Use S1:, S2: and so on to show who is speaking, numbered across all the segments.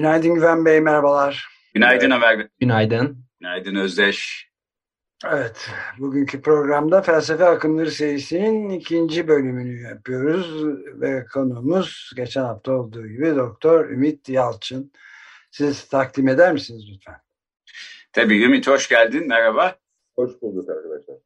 S1: Günaydın Güven Bey, merhabalar.
S2: Günaydın Ömer.
S3: Günaydın.
S2: Günaydın Özdeş.
S1: Evet, bugünkü programda Felsefe Akımları serisinin ikinci bölümünü yapıyoruz ve konuğumuz geçen hafta olduğu gibi Doktor Ümit Yalçın. Siz takdim eder misiniz lütfen?
S2: Tabii Ümit hoş geldin, merhaba.
S4: Hoş bulduk arkadaşlar.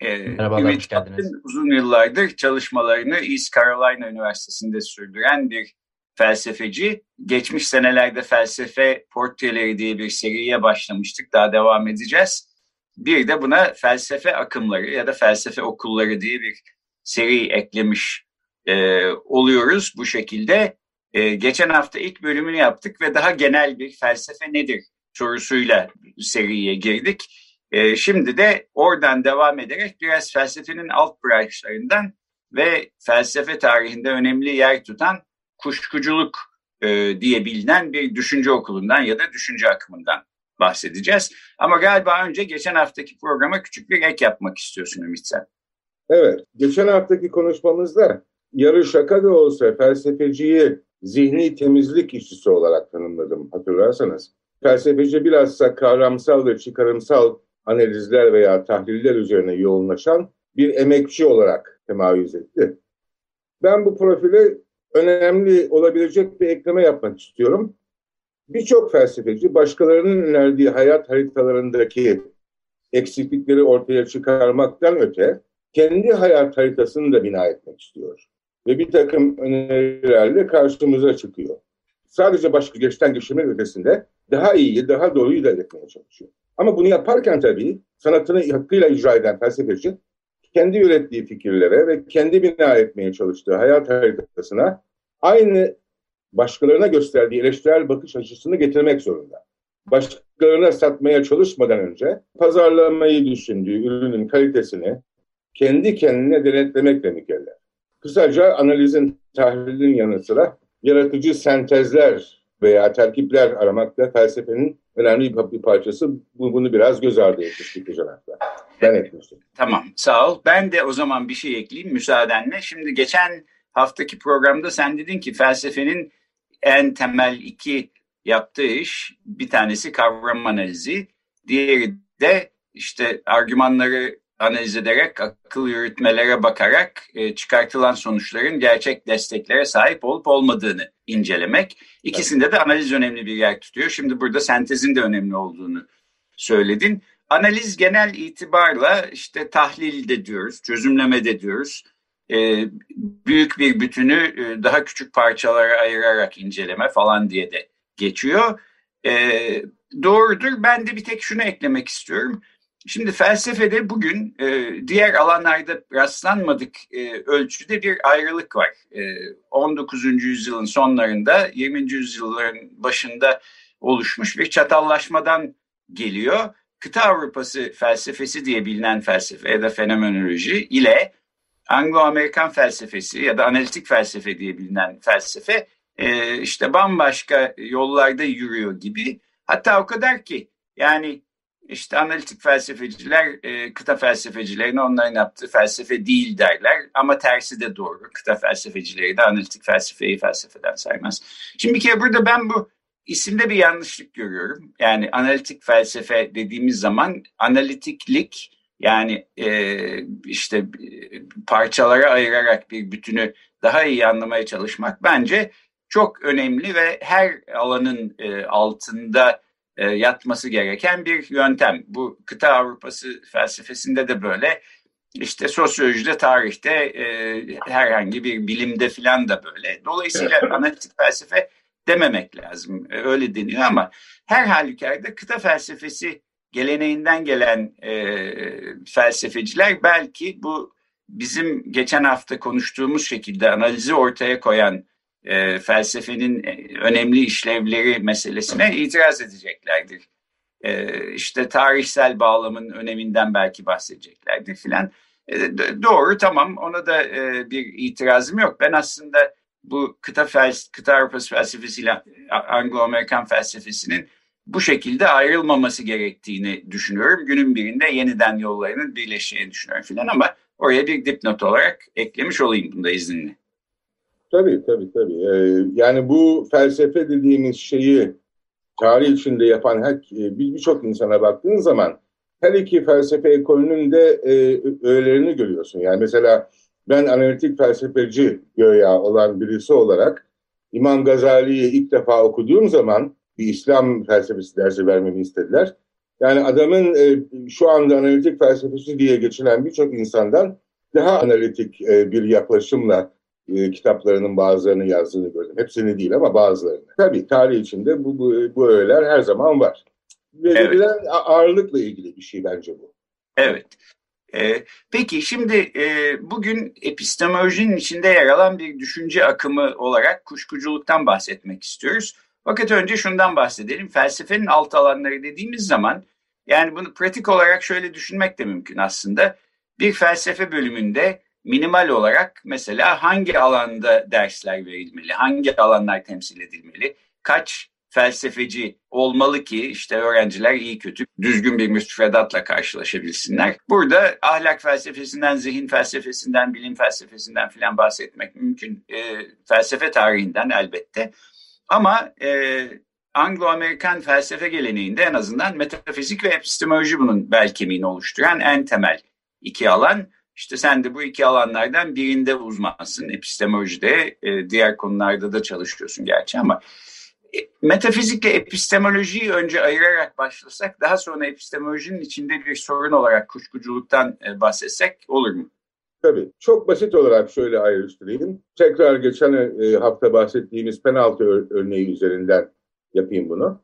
S2: Ee,
S3: Merhabalar,
S2: Ümit
S3: hoş geldiniz.
S2: uzun yıllardır çalışmalarını East Carolina Üniversitesi'nde sürdüren bir felsefeci. Geçmiş senelerde felsefe portreleri diye bir seriye başlamıştık. Daha devam edeceğiz. Bir de buna felsefe akımları ya da felsefe okulları diye bir seri eklemiş e, oluyoruz bu şekilde. E, geçen hafta ilk bölümünü yaptık ve daha genel bir felsefe nedir sorusuyla seriye girdik. E, şimdi de oradan devam ederek biraz felsefenin alt branşlarından ve felsefe tarihinde önemli yer tutan kuşkuculuk e, diye bilinen bir düşünce okulundan ya da düşünce akımından bahsedeceğiz. Ama galiba önce geçen haftaki programa küçük bir ek yapmak istiyorsun Ümit sen.
S4: Evet, geçen haftaki konuşmamızda yarı şaka da olsa felsefeciyi zihni temizlik işçisi olarak tanımladım hatırlarsanız. Felsefeci bilhassa kavramsal ve çıkarımsal analizler veya tahliller üzerine yoğunlaşan bir emekçi olarak temayüz etti. Ben bu profile önemli olabilecek bir ekleme yapmak istiyorum. Birçok felsefeci başkalarının önerdiği hayat haritalarındaki eksiklikleri ortaya çıkarmaktan öte kendi hayat haritasını da bina etmek istiyor. Ve bir takım önerilerle karşımıza çıkıyor. Sadece başka geçten geçirmek ötesinde daha iyiyi, daha doğruyu da etmeye çalışıyor. Ama bunu yaparken tabii sanatını hakkıyla icra eden felsefeci kendi ürettiği fikirlere ve kendi bina etmeye çalıştığı hayat haritasına aynı başkalarına gösterdiği eleştirel bakış açısını getirmek zorunda. Başkalarına satmaya çalışmadan önce pazarlamayı düşündüğü ürünün kalitesini kendi kendine denetlemekle mükellef. Kısaca analizin, tahlilin yanı sıra yaratıcı sentezler veya terkipler aramak da felsefenin önemli bir parçası. Bunu biraz göz ardı etmiştik hafta. Ben etmiştim.
S2: Tamam sağ ol. Ben de o zaman bir şey ekleyeyim müsaadenle. Şimdi geçen haftaki programda sen dedin ki felsefenin en temel iki yaptığı iş bir tanesi kavram analizi. Diğeri de işte argümanları analiz ederek, akıl yürütmelere bakarak e, çıkartılan sonuçların gerçek desteklere sahip olup olmadığını incelemek. İkisinde de analiz önemli bir yer tutuyor. Şimdi burada sentezin de önemli olduğunu söyledin. Analiz genel itibarla işte tahlil de diyoruz, çözümleme de diyoruz. E, büyük bir bütünü e, daha küçük parçalara ayırarak inceleme falan diye de geçiyor. E, doğrudur. Ben de bir tek şunu eklemek istiyorum. Şimdi felsefede bugün e, diğer alanlarda rastlanmadık e, ölçüde bir ayrılık var. E, 19. yüzyılın sonlarında 20. yüzyılların başında oluşmuş bir çatallaşmadan geliyor. Kıta Avrupası felsefesi diye bilinen felsefe ya da fenomenoloji ile Anglo-Amerikan felsefesi ya da analitik felsefe diye bilinen felsefe e, işte bambaşka yollarda yürüyor gibi. Hatta o kadar ki yani işte analitik felsefeciler e, kıta felsefecilerine onların yaptığı felsefe değil derler ama tersi de doğru. Kıta felsefecileri de analitik felsefeyi felsefeden saymaz. Şimdi bir kere burada ben bu isimde bir yanlışlık görüyorum. Yani analitik felsefe dediğimiz zaman analitiklik yani e, işte parçalara ayırarak bir bütünü daha iyi anlamaya çalışmak bence çok önemli ve her alanın e, altında e, yatması gereken bir yöntem. Bu kıta Avrupası felsefesinde de böyle. İşte sosyolojide, tarihte, e, herhangi bir bilimde filan da böyle. Dolayısıyla analitik felsefe dememek lazım. E, öyle deniyor ama her halükarda kıta felsefesi geleneğinden gelen e, felsefeciler belki bu bizim geçen hafta konuştuğumuz şekilde analizi ortaya koyan e, felsefenin önemli işlevleri meselesine itiraz edeceklerdir. E, işte tarihsel bağlamın öneminden belki bahsedeceklerdir filan. E, doğru tamam ona da e, bir itirazım yok. Ben aslında bu kıta, fels kıta Avrupası felsefesiyle Anglo-Amerikan felsefesinin bu şekilde ayrılmaması gerektiğini düşünüyorum. Günün birinde yeniden yollarının birleşeceğini düşünüyorum filan ama oraya bir dipnot olarak eklemiş olayım bunda izninle.
S4: Tabii tabii tabii. Ee, yani bu felsefe dediğimiz şeyi tarih içinde yapan her e, birçok insana baktığın zaman her iki felsefe ekolünün de e, öğelerini görüyorsun. Yani mesela ben analitik felsefeci göya olan birisi olarak İmam Gazali'yi ilk defa okuduğum zaman bir İslam felsefesi dersi vermemi istediler. Yani adamın e, şu anda analitik felsefesi diye geçilen birçok insandan daha analitik e, bir yaklaşımla e, kitaplarının bazılarını yazdığını gördüm. Hepsini değil ama bazılarını. Tabii tarih içinde bu, bu, bu öğeler her zaman var. Verilen evet. ağırlıkla ilgili bir şey bence bu.
S2: Evet. Ee, peki şimdi e, bugün epistemolojinin içinde yer alan bir düşünce akımı olarak kuşkuculuktan bahsetmek istiyoruz. Fakat önce şundan bahsedelim. Felsefenin alt alanları dediğimiz zaman yani bunu pratik olarak şöyle düşünmek de mümkün aslında. Bir felsefe bölümünde minimal olarak mesela hangi alanda dersler verilmeli, hangi alanlar temsil edilmeli, kaç felsefeci olmalı ki işte öğrenciler iyi kötü düzgün bir müstefedatla karşılaşabilsinler. Burada ahlak felsefesinden, zihin felsefesinden, bilim felsefesinden filan bahsetmek mümkün. E, felsefe tarihinden elbette. Ama e, Anglo-Amerikan felsefe geleneğinde en azından metafizik ve epistemoloji bunun bel kemiğini oluşturan en temel iki alan. İşte sen de bu iki alanlardan birinde uzmansın. Epistemolojide, e, diğer konularda da çalışıyorsun gerçi ama e, metafizikle epistemolojiyi önce ayırarak başlasak, daha sonra epistemolojinin içinde bir sorun olarak kuşkuculuktan e, bahsetsek olur mu?
S4: Tabii. Çok basit olarak şöyle ayrıştırayım. Tekrar geçen e, hafta bahsettiğimiz penaltı örneği üzerinden yapayım bunu.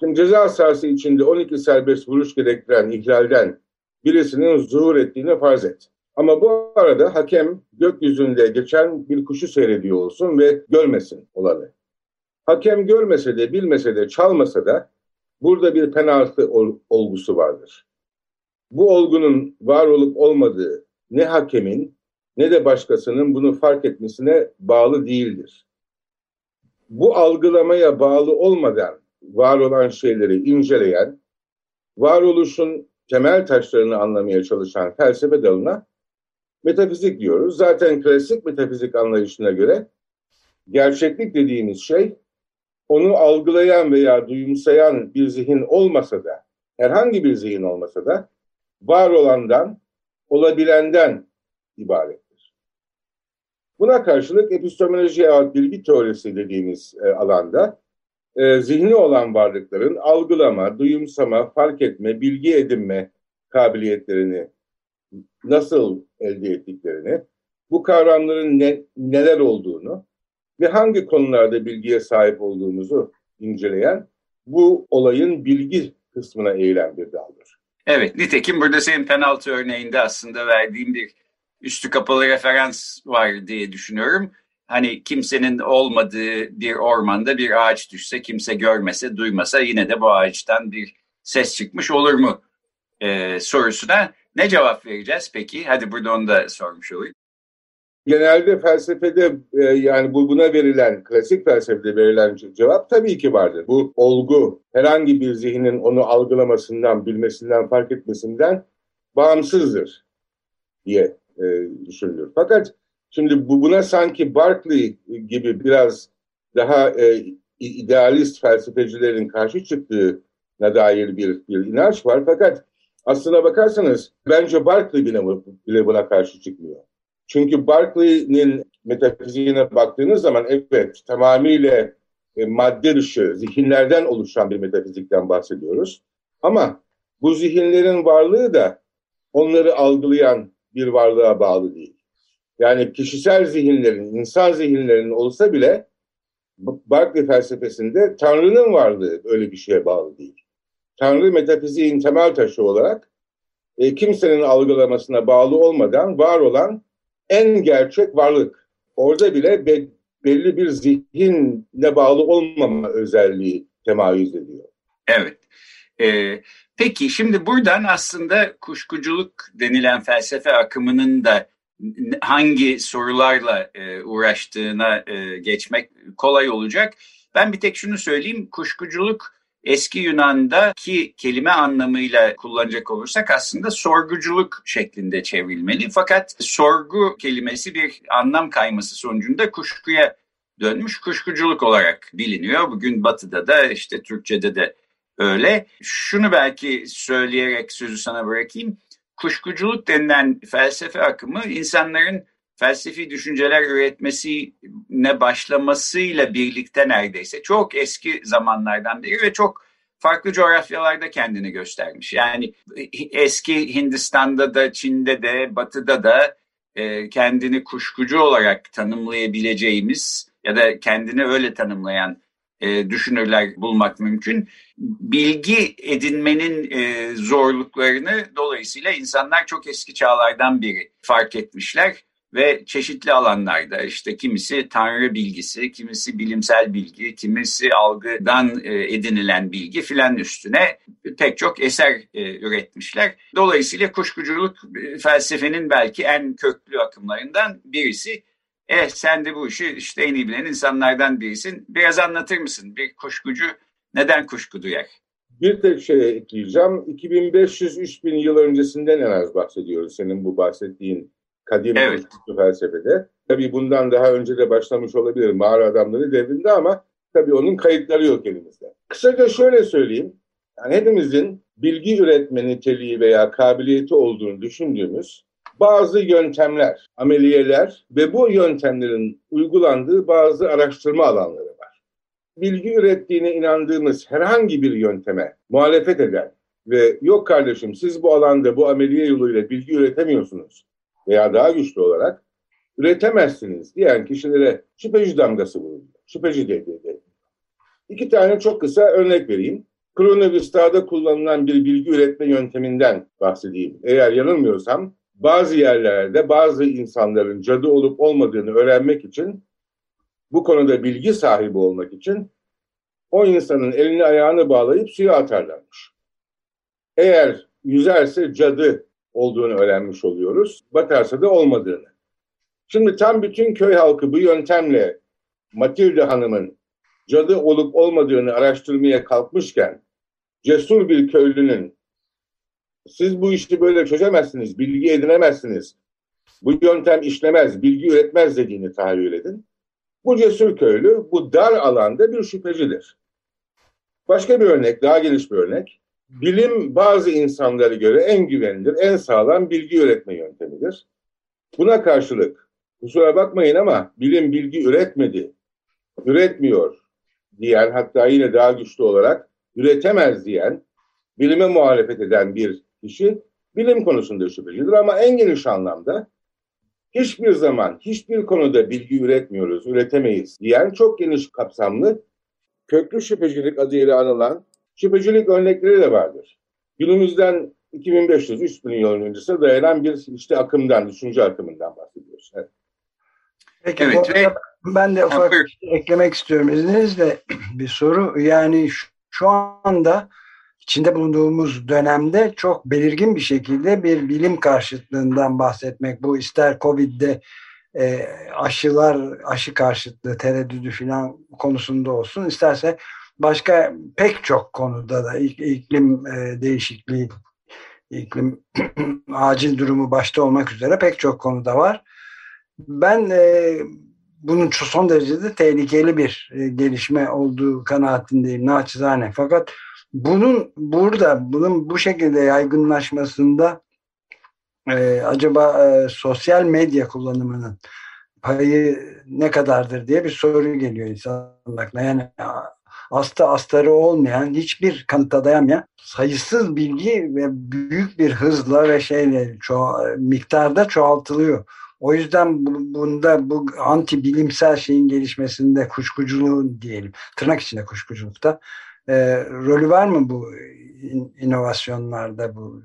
S4: Şimdi ceza sahası içinde 12 serbest vuruş gerektiren ihlalden birisinin zuhur ettiğini farz et. Ama bu arada hakem gökyüzünde geçen bir kuşu seyrediyor olsun ve görmesin olanı. Hakem görmese de bilmese de çalmasa da burada bir penaltı olgusu vardır. Bu olgunun var olup olmadığı ne hakemin ne de başkasının bunu fark etmesine bağlı değildir. Bu algılamaya bağlı olmadan var olan şeyleri inceleyen, varoluşun temel taşlarını anlamaya çalışan felsefe dalına metafizik diyoruz. Zaten klasik metafizik anlayışına göre gerçeklik dediğimiz şey onu algılayan veya duyumsayan bir zihin olmasa da, herhangi bir zihin olmasa da var olandan olabilenden ibarettir. Buna karşılık epistemoloji ya bilgi teorisi dediğimiz e, alanda e, zihni olan varlıkların algılama, duyumsama, fark etme, bilgi edinme kabiliyetlerini nasıl elde ettiklerini, bu kavramların ne, neler olduğunu ve hangi konularda bilgiye sahip olduğumuzu inceleyen bu olayın bilgi kısmına eğilen bir daldır.
S2: Evet, nitekim burada senin penaltı örneğinde aslında verdiğim bir üstü kapalı referans var diye düşünüyorum. Hani kimsenin olmadığı bir ormanda bir ağaç düşse, kimse görmese, duymasa yine de bu ağaçtan bir ses çıkmış olur mu ee, sorusuna ne cevap vereceğiz peki? Hadi burada onu da sormuş olayım.
S4: Genelde felsefede e, yani bu buna verilen, klasik felsefede verilen cevap tabii ki vardır. Bu olgu herhangi bir zihnin onu algılamasından, bilmesinden, fark etmesinden bağımsızdır diye e, düşünülür. Fakat şimdi bu buna sanki Berkeley gibi biraz daha e, idealist felsefecilerin karşı çıktığına dair bir, bir inanç var. Fakat aslına bakarsanız bence Berkeley bile, bile buna karşı çıkmıyor. Çünkü Berkeley'nin metafiziğine baktığınız zaman evet tamamıyla e, madde dışı zihinlerden oluşan bir metafizikten bahsediyoruz. Ama bu zihinlerin varlığı da onları algılayan bir varlığa bağlı değil. Yani kişisel zihinlerin, insan zihinlerinin olsa bile Berkeley felsefesinde Tanrı'nın varlığı öyle bir şeye bağlı değil. Tanrı metafiziğin temel taşı olarak e, kimsenin algılamasına bağlı olmadan var olan en gerçek varlık. Orada bile be, belli bir zihinle bağlı olmama özelliği temayüz ediyor.
S2: Evet. Ee, peki şimdi buradan aslında kuşkuculuk denilen felsefe akımının da hangi sorularla e, uğraştığına e, geçmek kolay olacak. Ben bir tek şunu söyleyeyim. Kuşkuculuk eski Yunan'daki kelime anlamıyla kullanacak olursak aslında sorguculuk şeklinde çevrilmeli. Fakat sorgu kelimesi bir anlam kayması sonucunda kuşkuya dönmüş kuşkuculuk olarak biliniyor. Bugün Batı'da da işte Türkçe'de de öyle. Şunu belki söyleyerek sözü sana bırakayım. Kuşkuculuk denilen felsefe akımı insanların felsefi düşünceler üretmesine başlamasıyla birlikte neredeyse çok eski zamanlardan beri ve çok farklı coğrafyalarda kendini göstermiş. Yani eski Hindistan'da da, Çin'de de, Batı'da da e, kendini kuşkucu olarak tanımlayabileceğimiz ya da kendini öyle tanımlayan e, düşünürler bulmak mümkün. Bilgi edinmenin e, zorluklarını dolayısıyla insanlar çok eski çağlardan beri fark etmişler ve çeşitli alanlarda işte kimisi tanrı bilgisi, kimisi bilimsel bilgi, kimisi algıdan e, edinilen bilgi filan üstüne pek çok eser e, üretmişler. Dolayısıyla kuşkuculuk e, felsefenin belki en köklü akımlarından birisi. Eh sen de bu işi işte en iyi bilen insanlardan birisin. Biraz anlatır mısın? Bir kuşkucu neden kuşku duyar?
S4: Bir tek şey ekleyeceğim. 2500-3000 yıl öncesinden en az bahsediyoruz senin bu bahsettiğin kadim evet. felsefede. Tabii bundan daha önce de başlamış olabilir mağara adamları devrinde ama tabii onun kayıtları yok elimizde. Kısaca şöyle söyleyeyim. Yani hepimizin bilgi üretme niteliği veya kabiliyeti olduğunu düşündüğümüz bazı yöntemler, ameliyeler ve bu yöntemlerin uygulandığı bazı araştırma alanları var. Bilgi ürettiğine inandığımız herhangi bir yönteme muhalefet eden ve yok kardeşim siz bu alanda bu ameliye yoluyla bilgi üretemiyorsunuz veya daha güçlü olarak üretemezsiniz diyen kişilere şüpheci damgası vuruluyor. Şüpheci devri İki tane çok kısa örnek vereyim. Kronovista'da kullanılan bir bilgi üretme yönteminden bahsedeyim. Eğer yanılmıyorsam bazı yerlerde bazı insanların cadı olup olmadığını öğrenmek için bu konuda bilgi sahibi olmak için o insanın elini ayağını bağlayıp suya atarlarmış. Eğer yüzerse cadı olduğunu öğrenmiş oluyoruz. Batarsa da olmadığını. Şimdi tam bütün köy halkı bu yöntemle Matilde Hanım'ın cadı olup olmadığını araştırmaya kalkmışken cesur bir köylünün siz bu işi böyle çözemezsiniz, bilgi edinemezsiniz, bu yöntem işlemez, bilgi üretmez dediğini tahayyül edin. Bu cesur köylü bu dar alanda bir şüphecidir. Başka bir örnek, daha geniş bir örnek bilim bazı insanlara göre en güvenilir, en sağlam bilgi üretme yöntemidir. Buna karşılık kusura bakmayın ama bilim bilgi üretmedi, üretmiyor diyen hatta yine daha güçlü olarak üretemez diyen, bilime muhalefet eden bir kişi bilim konusunda şüphelidir ama en geniş anlamda hiçbir zaman hiçbir konuda bilgi üretmiyoruz, üretemeyiz diyen çok geniş kapsamlı köklü şüphecilik adıyla anılan Şüphecilik örnekleri de vardır. Günümüzden 2500-3000 yıl öncesine dayanan bir işte akımdan, düşünce akımından bahsediyoruz. Evet.
S1: Peki evet, ve... ben de ufak bir şey eklemek istiyorum izninizle bir soru. Yani şu, şu anda içinde bulunduğumuz dönemde çok belirgin bir şekilde bir bilim karşıtlığından bahsetmek. Bu ister Covid'de e, aşılar, aşı karşıtlığı, tereddüdü falan konusunda olsun, isterse başka pek çok konuda da iklim e, değişikliği, iklim acil durumu başta olmak üzere pek çok konuda var. Ben e, bunun son derecede tehlikeli bir e, gelişme olduğu kanaatindeyim naçizane. Fakat bunun burada bunun bu şekilde yaygınlaşmasında e, acaba e, sosyal medya kullanımının payı ne kadardır diye bir soru geliyor aklına. Yani hasta astarı olmayan, hiçbir kanıta dayanmayan sayısız bilgi ve büyük bir hızla ve şeyle ço miktarda çoğaltılıyor. O yüzden bu, bunda bu anti bilimsel şeyin gelişmesinde kuşkuculuğun diyelim, tırnak içinde kuşkuculukta e, rolü var mı bu inovasyonlarda bu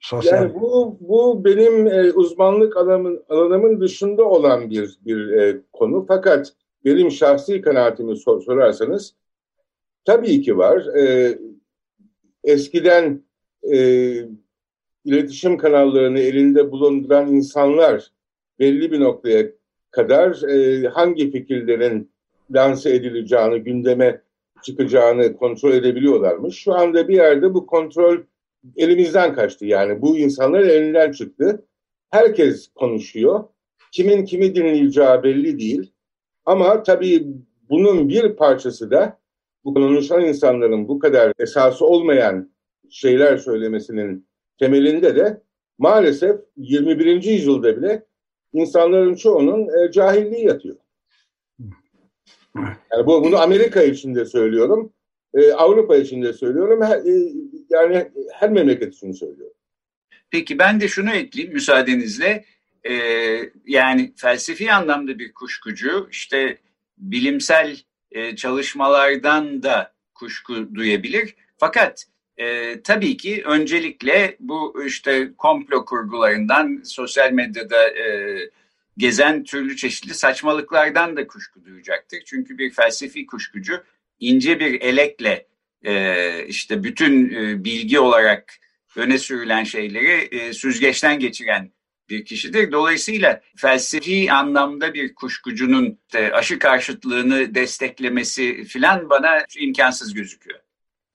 S1: sosyal?
S4: Yani bu bu benim e, uzmanlık alanımın alanımın dışında olan bir bir e, konu fakat benim şahsi kanaatimi sor, sorarsanız tabii ki var. E, eskiden e, iletişim kanallarını elinde bulunduran insanlar belli bir noktaya kadar e, hangi fikirlerin lanse edileceğini, gündeme çıkacağını kontrol edebiliyorlarmış. Şu anda bir yerde bu kontrol elimizden kaçtı yani. Bu insanların elinden çıktı. Herkes konuşuyor. Kimin kimi dinleyeceği belli değil. Ama tabii bunun bir parçası da bu konuşan insanların bu kadar esası olmayan şeyler söylemesinin temelinde de maalesef 21. yüzyılda bile insanların çoğunun e, cahilliği yatıyor. Yani bu, bunu Amerika için de söylüyorum, e, Avrupa için de söylüyorum, her, e, yani her memleket için söylüyorum.
S2: Peki ben de şunu ekleyeyim müsaadenizle. Ee, yani felsefi anlamda bir kuşkucu, işte bilimsel e, çalışmalardan da kuşku duyabilir. Fakat e, tabii ki öncelikle bu işte komplo kurgularından, sosyal medyada e, gezen türlü çeşitli saçmalıklardan da kuşku duyacaktır. Çünkü bir felsefi kuşkucu ince bir elekle e, işte bütün e, bilgi olarak öne sürülen şeyleri e, süzgeçten geçiren bir kişidir. Dolayısıyla felsefi anlamda bir kuşkucunun işte aşı karşıtlığını desteklemesi filan bana imkansız gözüküyor.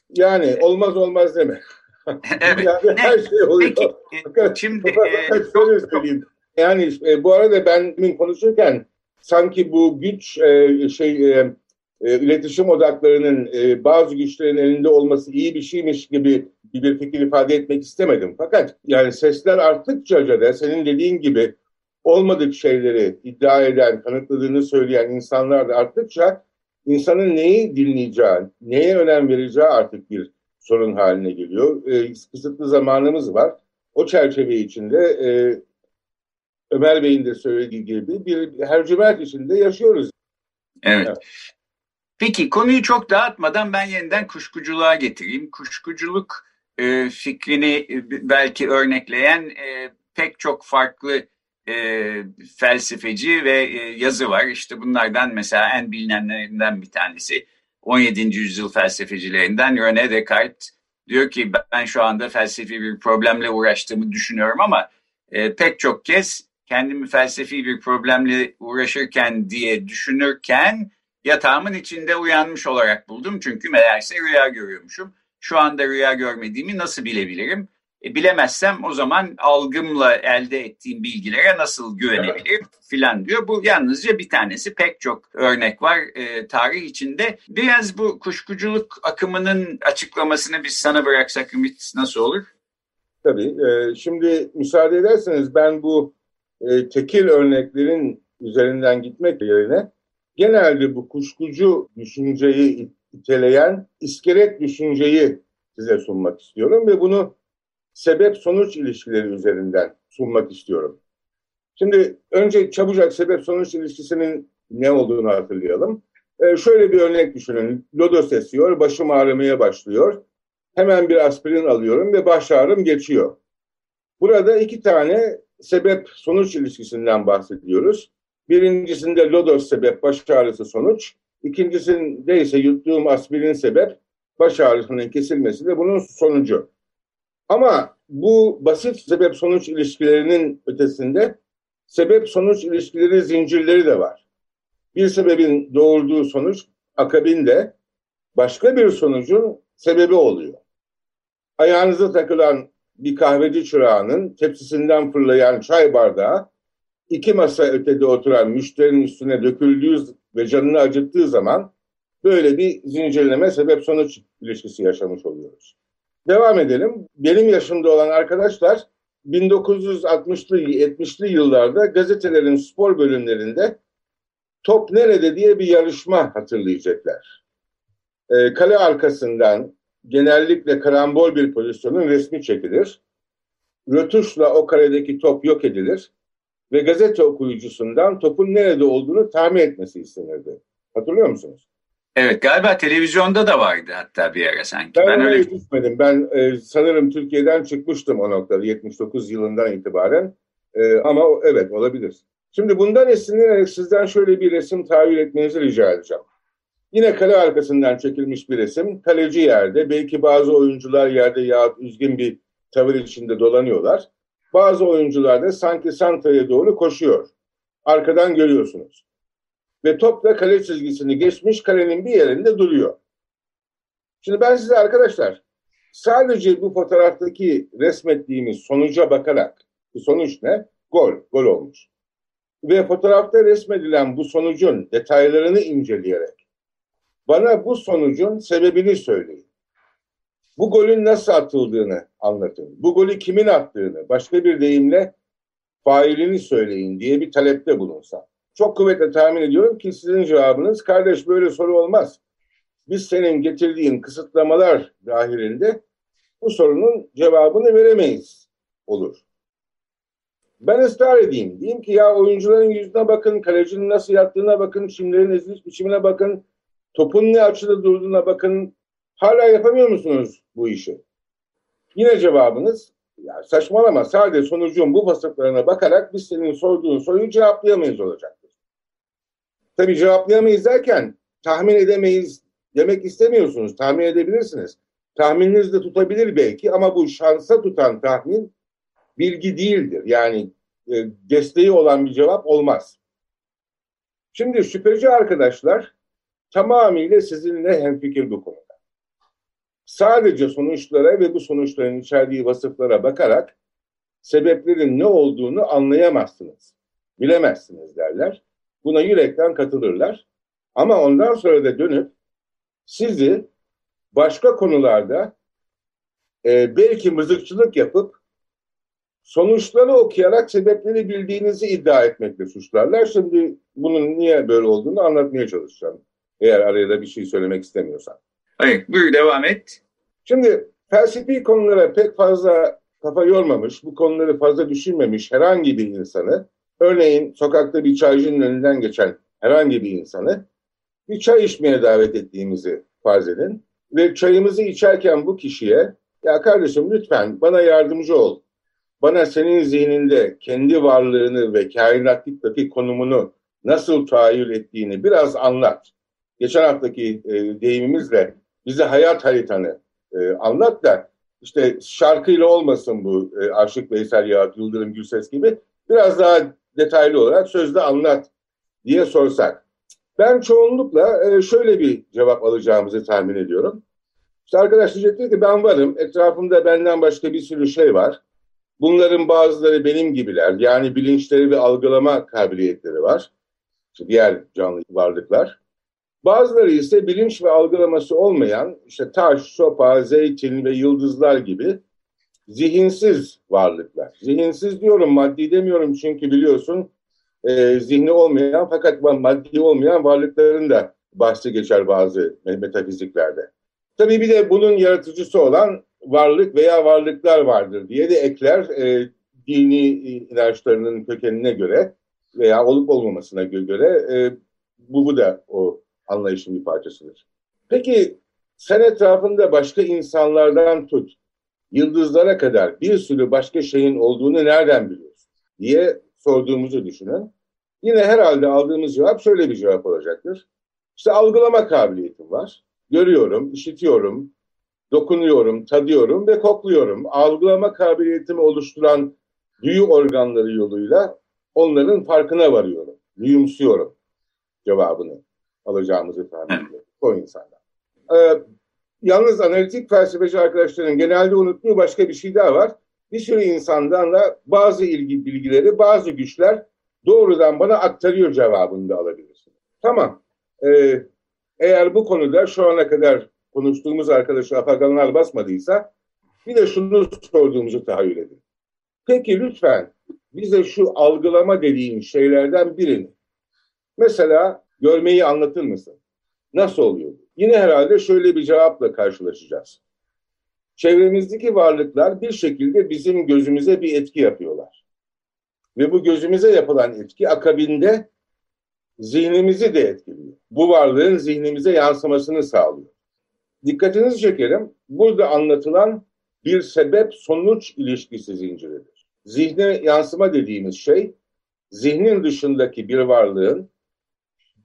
S4: Yani olmaz olmaz deme.
S2: evet. Yani
S4: her şey oluyor. Peki,
S2: fakat, şimdi
S4: e, şöyle söyleyeyim. Yani e, bu arada ben min konuşurken sanki bu güç e, şey e, e, iletişim odaklarının e, bazı güçlerin elinde olması iyi bir şeymiş gibi bir fikir ifade etmek istemedim. Fakat yani sesler arttıkça da senin dediğin gibi olmadık şeyleri iddia eden, kanıtladığını söyleyen insanlar da arttıkça insanın neyi dinleyeceği, neye önem vereceği artık bir sorun haline geliyor. E, kısıtlı zamanımız var. O çerçeve içinde e, Ömer Bey'in de söylediği gibi bir hercüment içinde yaşıyoruz.
S2: Evet. evet. Peki konuyu çok dağıtmadan ben yeniden kuşkuculuğa getireyim. Kuşkuculuk e, fikrini e, belki örnekleyen e, pek çok farklı e, felsefeci ve e, yazı var. İşte bunlardan mesela en bilinenlerinden bir tanesi 17. yüzyıl felsefecilerinden René Descartes diyor ki ben şu anda felsefi bir problemle uğraştığımı düşünüyorum ama e, pek çok kez kendimi felsefi bir problemle uğraşırken diye düşünürken yatağımın içinde uyanmış olarak buldum. Çünkü meğerse rüya görüyormuşum. Şu anda rüya görmediğimi nasıl bilebilirim? E, bilemezsem o zaman algımla elde ettiğim bilgilere nasıl güvenebilirim filan diyor. Bu yalnızca bir tanesi pek çok örnek var e, tarih içinde. Biraz bu kuşkuculuk akımının açıklamasını biz sana bıraksak Ümit nasıl olur?
S4: Tabii. E, şimdi müsaade ederseniz ben bu e, tekil örneklerin üzerinden gitmek yerine genelde bu kuşkucu düşünceyi iteleyen iskelet düşünceyi size sunmak istiyorum ve bunu sebep-sonuç ilişkileri üzerinden sunmak istiyorum. Şimdi önce çabucak sebep-sonuç ilişkisinin ne olduğunu hatırlayalım. Ee, şöyle bir örnek düşünün. Lodos esiyor, başım ağrımaya başlıyor. Hemen bir aspirin alıyorum ve baş ağrım geçiyor. Burada iki tane sebep-sonuç ilişkisinden bahsediyoruz. Birincisinde lodos sebep, baş ağrısı sonuç. İkincisinde ise yuttuğum aspirin sebep, baş ağrısının kesilmesi de bunun sonucu. Ama bu basit sebep sonuç ilişkilerinin ötesinde sebep sonuç ilişkileri zincirleri de var. Bir sebebin doğurduğu sonuç akabinde başka bir sonucun sebebi oluyor. Ayağınıza takılan bir kahveci çırağının tepsisinden fırlayan çay bardağı iki masa ötede oturan müşterinin üstüne döküldüğü ve canını acıttığı zaman böyle bir zincirleme sebep sonuç ilişkisi yaşamış oluyoruz. Devam edelim. Benim yaşımda olan arkadaşlar 1960'lı 70'li yıllarda gazetelerin spor bölümlerinde top nerede diye bir yarışma hatırlayacaklar. Ee, kale arkasından genellikle karambol bir pozisyonun resmi çekilir. Rötuşla o karedeki top yok edilir ve gazete okuyucusundan topun nerede olduğunu tahmin etmesi istenirdi. Hatırlıyor musunuz?
S2: Evet galiba televizyonda da vardı hatta bir ara sanki.
S4: Ben, ben öyle yetişmedim. Ben e, sanırım Türkiye'den çıkmıştım o noktada 79 yılından itibaren. E, ama evet olabilir. Şimdi bundan esinlenerek sizden şöyle bir resim tahayyül etmenizi rica edeceğim. Yine kale arkasından çekilmiş bir resim. Kaleci yerde, belki bazı oyuncular yerde yahut üzgün bir tavır içinde dolanıyorlar. Bazı oyuncular da sanki santraya doğru koşuyor. Arkadan görüyorsunuz. Ve top da kale çizgisini geçmiş kalenin bir yerinde duruyor. Şimdi ben size arkadaşlar sadece bu fotoğraftaki resmettiğimiz sonuca bakarak, bu sonuç ne? Gol, gol olmuş. Ve fotoğrafta resmedilen bu sonucun detaylarını inceleyerek bana bu sonucun sebebini söyleyin. Bu golün nasıl atıldığını anlatın. Bu golü kimin attığını, başka bir deyimle failini söyleyin diye bir talepte bulunsa. Çok kuvvetle tahmin ediyorum ki sizin cevabınız kardeş böyle soru olmaz. Biz senin getirdiğin kısıtlamalar dahilinde bu sorunun cevabını veremeyiz olur. Ben ısrar edeyim. Diyeyim ki ya oyuncuların yüzüne bakın, kalecinin nasıl yattığına bakın, çimlerin eziliş biçimine bakın, topun ne açıda durduğuna bakın. Hala yapamıyor musunuz bu işi? Yine cevabınız ya saçmalama sadece sonucun bu basıklarına bakarak biz senin sorduğun soruyu cevaplayamayız olacaktır. Tabii cevaplayamayız derken tahmin edemeyiz demek istemiyorsunuz. Tahmin edebilirsiniz. Tahmininiz de tutabilir belki ama bu şansa tutan tahmin bilgi değildir. Yani e, desteği olan bir cevap olmaz. Şimdi şüpheci arkadaşlar tamamıyla sizinle hemfikir bu konuda. Sadece sonuçlara ve bu sonuçların içerdiği vasıflara bakarak sebeplerin ne olduğunu anlayamazsınız. Bilemezsiniz derler. Buna yürekten katılırlar. Ama ondan sonra da dönüp sizi başka konularda e, belki mızıkçılık yapıp sonuçları okuyarak sebepleri bildiğinizi iddia etmekle suçlarlar. Şimdi bunun niye böyle olduğunu anlatmaya çalışacağım. Eğer araya da bir şey söylemek istemiyorsan.
S2: Hayır, buyur devam et.
S4: Şimdi felsefi konulara pek fazla kafa yormamış, bu konuları fazla düşünmemiş herhangi bir insanı, örneğin sokakta bir çaycının önünden geçen herhangi bir insanı bir çay içmeye davet ettiğimizi farz edin. Ve çayımızı içerken bu kişiye ya kardeşim lütfen bana yardımcı ol. Bana senin zihninde kendi varlığını ve kainatlıktaki konumunu nasıl tahayyül ettiğini biraz anlat. Geçen haftaki e, deyimimizle bize hayat haritanı e, anlat da işte şarkıyla olmasın bu e, Aşık Veysel Yahut Yıldırım Gülses gibi biraz daha detaylı olarak sözde anlat diye sorsak. Ben çoğunlukla e, şöyle bir cevap alacağımızı tahmin ediyorum. İşte arkadaş diyecektir ki ben varım, etrafımda benden başka bir sürü şey var. Bunların bazıları benim gibiler, yani bilinçleri ve algılama kabiliyetleri var. İşte diğer canlı varlıklar. Bazıları ise bilinç ve algılaması olmayan işte taş, sopa, zeytin ve yıldızlar gibi zihinsiz varlıklar. Zihinsiz diyorum, maddi demiyorum çünkü biliyorsun e, zihni olmayan fakat maddi olmayan varlıkların da bahsi geçer bazı metafiziklerde. Tabii bir de bunun yaratıcısı olan varlık veya varlıklar vardır diye de ekler e, dini inançlarının kökenine göre veya olup olmamasına göre e, bu, bu da o anlayışın bir parçasıdır. Peki sen etrafında başka insanlardan tut, yıldızlara kadar bir sürü başka şeyin olduğunu nereden biliyorsun diye sorduğumuzu düşünün. Yine herhalde aldığımız cevap şöyle bir cevap olacaktır. İşte algılama kabiliyetim var. Görüyorum, işitiyorum, dokunuyorum, tadıyorum ve kokluyorum. Algılama kabiliyetimi oluşturan duyu organları yoluyla onların farkına varıyorum. Duyumsuyorum cevabını alacağımızı tahmin ediyorum o insanlar. Ee, yalnız analitik felsefeci arkadaşların genelde unuttuğu başka bir şey daha var. Bir sürü insandan da bazı ilgi bilgileri, bazı güçler doğrudan bana aktarıyor cevabını da alabilirsin. Tamam. Ee, eğer bu konuda şu ana kadar konuştuğumuz arkadaşı afaganlar basmadıysa bir de şunu sorduğumuzu tahayyül edin. Peki lütfen bize şu algılama dediğin şeylerden birini mesela görmeyi anlatır mısın? Nasıl oluyor? Yine herhalde şöyle bir cevapla karşılaşacağız. Çevremizdeki varlıklar bir şekilde bizim gözümüze bir etki yapıyorlar. Ve bu gözümüze yapılan etki akabinde zihnimizi de etkiliyor. Bu varlığın zihnimize yansımasını sağlıyor. Dikkatinizi çekerim. Burada anlatılan bir sebep sonuç ilişkisi zinciridir. Zihne yansıma dediğimiz şey zihnin dışındaki bir varlığın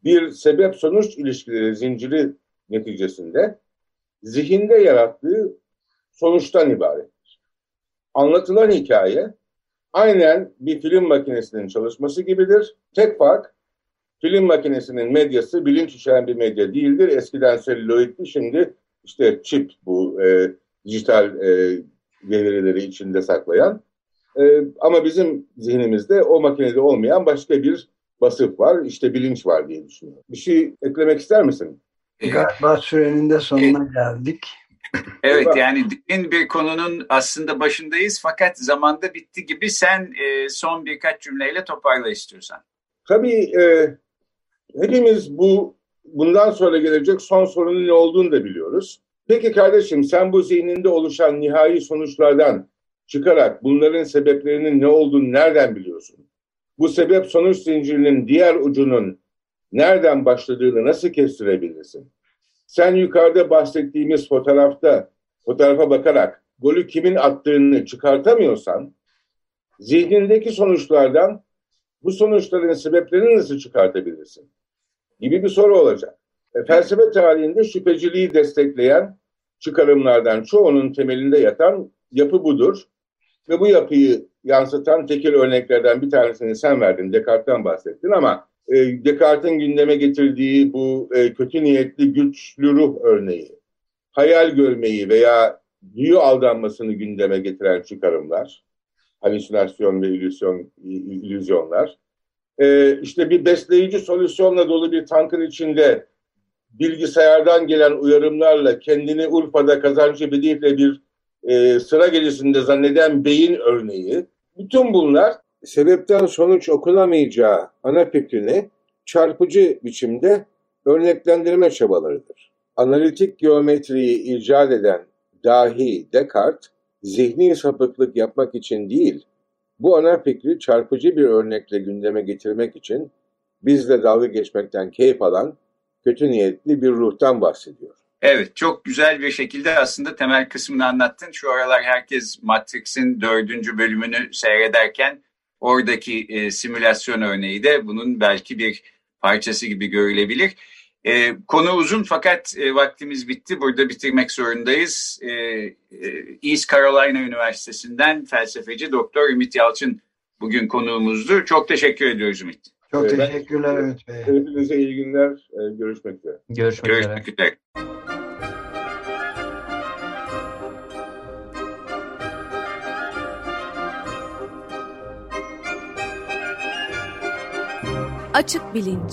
S4: bir sebep sonuç ilişkileri zinciri neticesinde zihinde yarattığı sonuçtan ibarettir. Anlatılan hikaye aynen bir film makinesinin çalışması gibidir. Tek fark film makinesinin medyası bilinç içeren bir medya değildir. Eskiden selüloidti, şimdi işte çip bu e, dijital e, verileri içinde saklayan. E, ama bizim zihnimizde o makinede olmayan başka bir basıp var, işte bilinç var diye düşünüyorum. Bir şey eklemek ister misin?
S1: Galiba sürenin de sonuna geldik.
S2: Evet yani derin bir konunun aslında başındayız fakat zamanda bitti gibi sen e, son birkaç cümleyle toparla istiyorsan.
S4: Tabii e, hepimiz bu bundan sonra gelecek son sorunun ne olduğunu da biliyoruz. Peki kardeşim sen bu zihninde oluşan nihai sonuçlardan çıkarak bunların sebeplerinin ne olduğunu nereden biliyorsun? Bu sebep sonuç zincirinin diğer ucunun nereden başladığını nasıl kestirebilirsin? Sen yukarıda bahsettiğimiz fotoğrafta fotoğrafa bakarak golü kimin attığını çıkartamıyorsan zihnindeki sonuçlardan bu sonuçların sebeplerini nasıl çıkartabilirsin? Gibi bir soru olacak. E, felsefe tarihinde şüpheciliği destekleyen çıkarımlardan çoğunun temelinde yatan yapı budur. Ve bu yapıyı yansıtan tekil örneklerden bir tanesini sen verdin, Descartes'ten bahsettin ama e, Descartes'in gündeme getirdiği bu e, kötü niyetli güçlü ruh örneği, hayal görmeyi veya duyu aldanmasını gündeme getiren çıkarımlar, halüsinasyon ve illüzyon, illüzyonlar, e, işte bir besleyici solüsyonla dolu bir tankın içinde bilgisayardan gelen uyarımlarla kendini Urfa'da kazancı bediyle bir e, sıra gerisinde zanneden beyin örneği. Bütün bunlar sebepten sonuç okunamayacağı ana fikrini çarpıcı biçimde örneklendirme çabalarıdır. Analitik geometriyi icat eden dahi Descartes, zihni sapıklık yapmak için değil, bu ana fikri çarpıcı bir örnekle gündeme getirmek için bizle dalga geçmekten keyif alan kötü niyetli bir ruhtan bahsediyor.
S2: Evet çok güzel bir şekilde aslında temel kısmını anlattın. Şu aralar herkes Matrix'in dördüncü bölümünü seyrederken oradaki e, simülasyon örneği de bunun belki bir parçası gibi görülebilir. E, konu uzun fakat e, vaktimiz bitti. Burada bitirmek zorundayız. E, e, East Carolina Üniversitesi'nden felsefeci Doktor Ümit Yalçın bugün konuğumuzdu. Çok teşekkür ediyoruz Ümit.
S1: Çok evet, teşekkürler Ümit Bey.
S4: Hepinize iyi günler. E, görüşmek üzere.
S2: Görüşmek, Görüşmek üzere. üzere.
S5: Açık Bilinç